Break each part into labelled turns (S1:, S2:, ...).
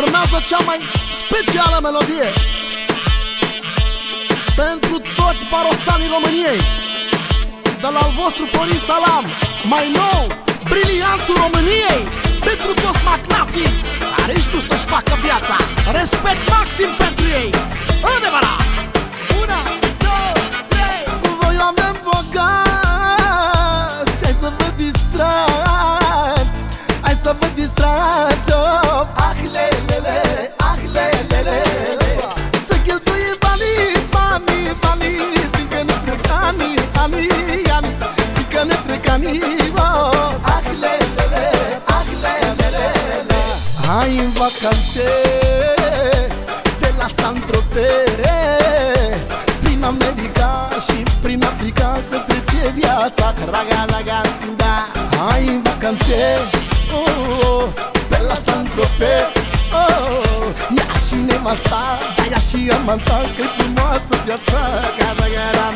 S1: Urmează cea mai specială melodie Pentru toți barosanii României. De la al vostru Florin Salam Mai nou, briliantul României. Pentru toți magnații Care știu să-și facă viața. Respect maxim pentru ei. Adevărat! Una, două, trei! Voi oameni bogați Hai să vă distrați Hai să vă distrați oh, Hai în vacanțe Pe la Saint-Tropez Prin America și prin Africa Că trece viața Raga, raga, da. Hai în vacanțe oh, oh, Pe la Saint-Tropez oh, Ia și nevasta Da, ia și amanta Că-i frumoasă viața Raga, raga, da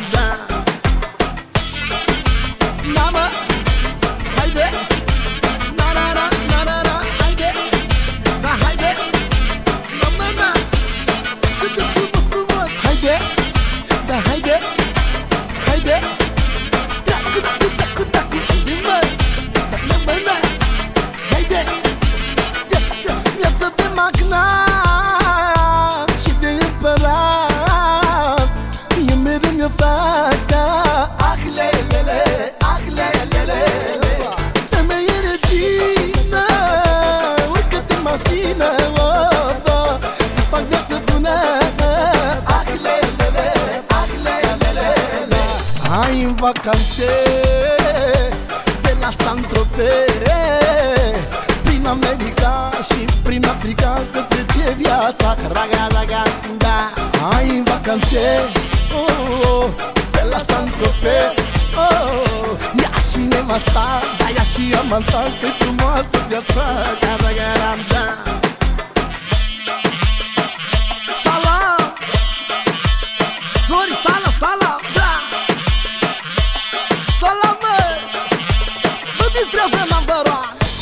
S1: vacanțe De la Saint-Tropez. Prin America și prin Africa Că trece viața? Raga, raga, da. Hai în vacanțe oh, oh, De la Saint-Tropez. Oh, Ia și nevasta Da, ia și amanta Că-i frumoasă viața. Raga, raga, da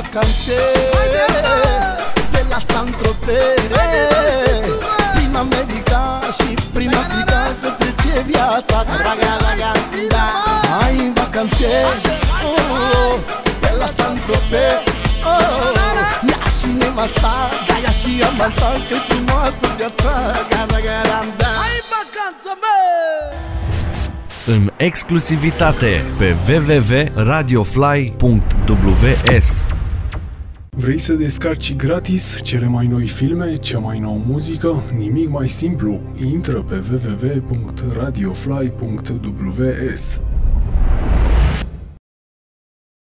S1: vacanțe De la Saint-Tropez. Prin America și prin Africa Că trece viața. Raga, raga, da Hai în vacanțe oh, De la Saint-Tropez. Oh, Ia și nevasta Da, ia și amanta Că-i frumoasă viața. Raga, raga, da Hai în vacanță, mă!
S2: În exclusivitate pe www.radiofly.ws
S3: Vrei să descarci gratis cele mai noi filme, cea mai nouă muzică? Nimic mai simplu, intră pe www.radiofly.ws